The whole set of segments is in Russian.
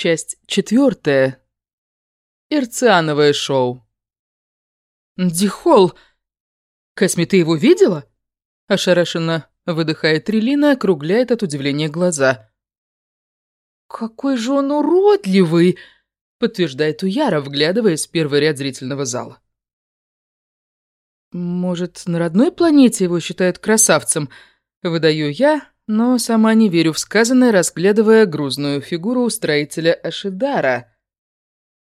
Часть четвертая. Ирциановое шоу. «Дихол! Косми, ты его видела?» Ошарашенно выдыхает Трилина, округляет от удивления глаза. «Какой же он уродливый!» подтверждает Уяра, вглядываясь в первый ряд зрительного зала. «Может, на родной планете его считают красавцем?» Выдаю я, но сама не верю в сказанное, разглядывая грузную фигуру устроителя Ашидара.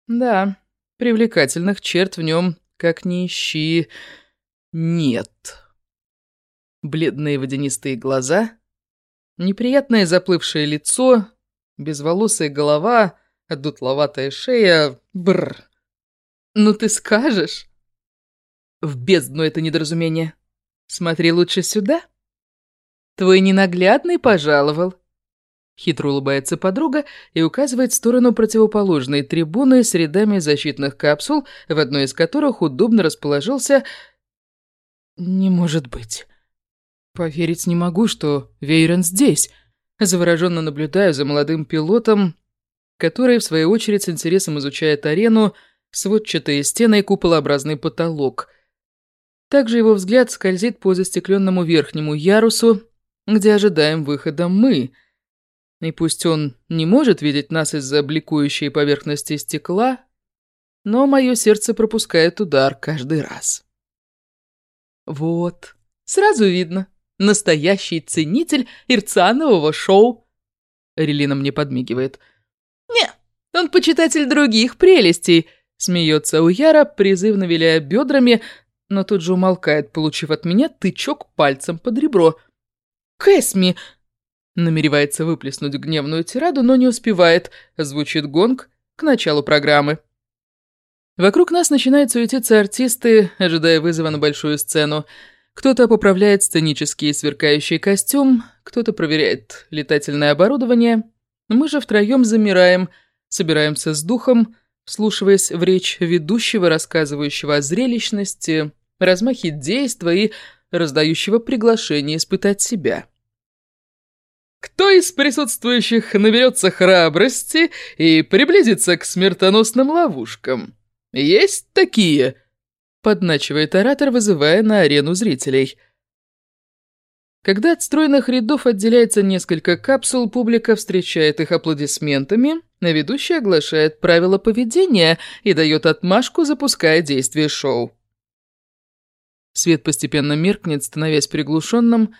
Да, привлекательных черт в нем, как ни нет. Бледные водянистые глаза, неприятное заплывшее лицо, безволосая голова, дутловатая шея... Бррр. Ну ты скажешь? В бездну это недоразумение. Смотри лучше сюда. Твой ненаглядный пожаловал. Хитро улыбается подруга и указывает в сторону противоположной трибуны с рядами защитных капсул, в одной из которых удобно расположился... Не может быть. Поверить не могу, что Вейрон здесь. Завороженно наблюдаю за молодым пилотом, который, в свою очередь, с интересом изучает арену, сводчатые стены и куполообразный потолок. Также его взгляд скользит по застекленному верхнему ярусу, где ожидаем выхода мы. И пусть он не может видеть нас из-за бликующей поверхности стекла, но мое сердце пропускает удар каждый раз. Вот, сразу видно, настоящий ценитель ирцианового шоу. Релина мне подмигивает – «Не, он почитатель других прелестей», — смеется Уяра, призывно виляя бедрами, но тут же умолкает, получив от меня тычок пальцем под ребро. «Кэсми!» Намеревается выплеснуть гневную тираду, но не успевает. Звучит гонг к началу программы. Вокруг нас начинают суетиться артисты, ожидая вызова на большую сцену. Кто-то поправляет сценический сверкающий костюм, кто-то проверяет летательное оборудование, мы же втроем замираем, собираемся с духом, вслушиваясь в речь ведущего, рассказывающего о зрелищности, размахе действа и раздающего приглашение испытать себя. Из присутствующих наберется храбрости и приблизится к смертоносным ловушкам? Есть такие? Подначивает оратор, вызывая на арену зрителей – когда от стройных рядов отделяется несколько капсул, публика встречает их аплодисментами, а ведущий оглашает правила поведения и дает отмашку, запуская действие шоу. Свет постепенно меркнет, становясь приглушенным,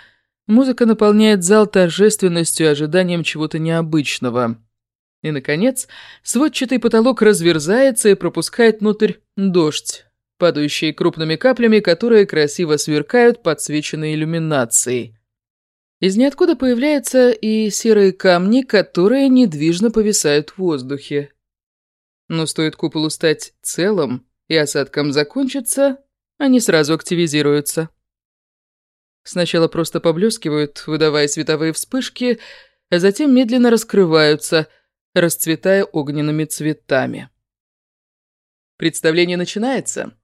музыка наполняет зал торжественностью и ожиданием чего-то необычного. И, наконец, сводчатый потолок разверзается и пропускает внутрь дождь, падающие крупными каплями, которые красиво сверкают, подсвеченные иллюминацией. Из ниоткуда появляются и серые камни, которые недвижно повисают в воздухе. Но стоит куполу стать целым и осадком закончиться, они сразу активизируются. Сначала просто поблескивают, выдавая световые вспышки, а затем медленно раскрываются, расцветая огненными цветами. Представление начинается.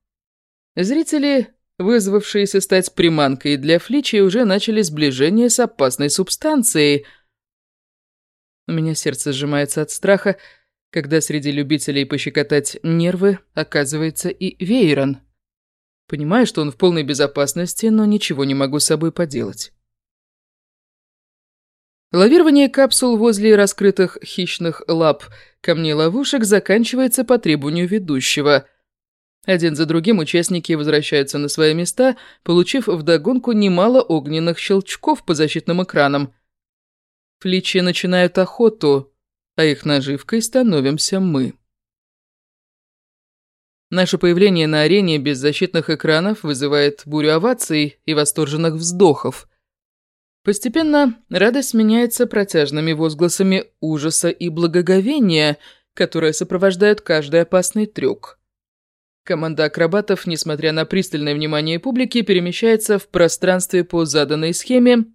Зрители, вызвавшиеся стать приманкой для фличи, уже начали сближение с опасной субстанцией. У меня сердце сжимается от страха, когда среди любителей пощекотать нервы оказывается и Вейрон. Понимаю, что он в полной безопасности, но ничего не могу с собой поделать. Лавирование капсул возле раскрытых хищных лап камней ловушек заканчивается по требованию ведущего – один за другим участники возвращаются на свои места, получив вдогонку немало огненных щелчков по защитным экранам. Фличи начинают охоту, а их наживкой становимся мы. Наше появление на арене без защитных экранов вызывает бурю оваций и восторженных вздохов. Постепенно радость меняется протяжными возгласами ужаса и благоговения, которые сопровождают каждый опасный трюк. Команда акробатов, несмотря на пристальное внимание публики, перемещается в пространстве по заданной схеме,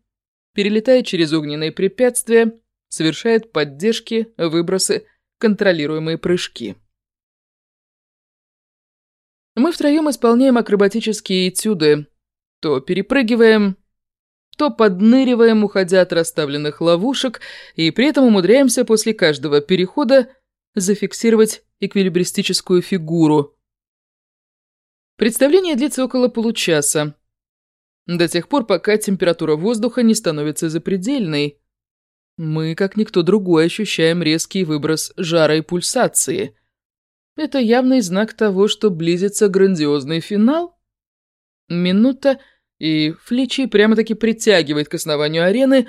перелетает через огненные препятствия, совершает поддержки, выбросы, контролируемые прыжки. Мы втроем исполняем акробатические этюды, то перепрыгиваем, то подныриваем, уходя от расставленных ловушек, и при этом умудряемся после каждого перехода зафиксировать эквилибристическую фигуру. Представление длится около получаса. До тех пор, пока температура воздуха не становится запредельной. Мы, как никто другой, ощущаем резкий выброс жара и пульсации. Это явный знак того, что близится грандиозный финал. Минута, и Фличи прямо-таки притягивает к основанию арены,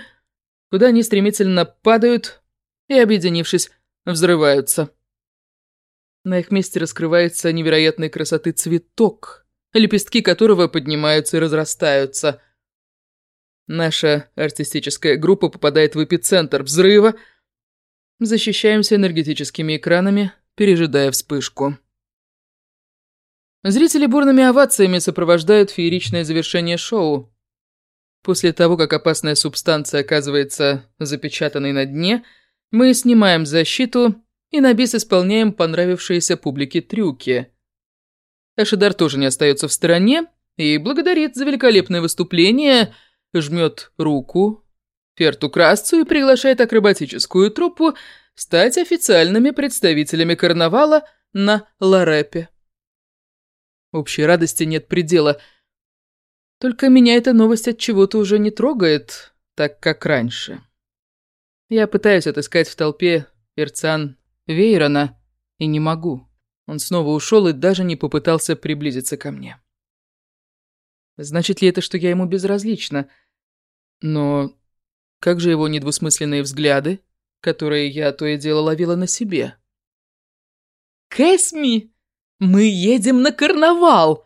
куда они стремительно падают и, объединившись, взрываются. На их месте раскрывается невероятной красоты цветок, лепестки которого поднимаются и разрастаются. Наша артистическая группа попадает в эпицентр взрыва. Защищаемся энергетическими экранами, пережидая вспышку. Зрители бурными овациями сопровождают фееричное завершение шоу. После того, как опасная субстанция оказывается запечатанной на дне, мы снимаем защиту и на бис исполняем понравившиеся публике трюки. Эшидар тоже не остается в стороне и благодарит за великолепное выступление, жмет руку Ферту Красцу и приглашает акробатическую труппу стать официальными представителями карнавала на Ларепе. Общей радости нет предела. Только меня эта новость от чего-то уже не трогает, так как раньше. Я пытаюсь отыскать в толпе Ирцан Вейрона и не могу. Он снова ушел и даже не попытался приблизиться ко мне. Значит ли это, что я ему безразлична? Но как же его недвусмысленные взгляды, которые я то и дело ловила на себе? «Кэсми, мы едем на карнавал!»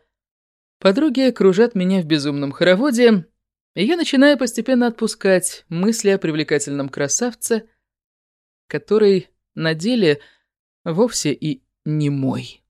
Подруги окружат меня в безумном хороводе, и я начинаю постепенно отпускать мысли о привлекательном красавце, который на деле вовсе и не мой.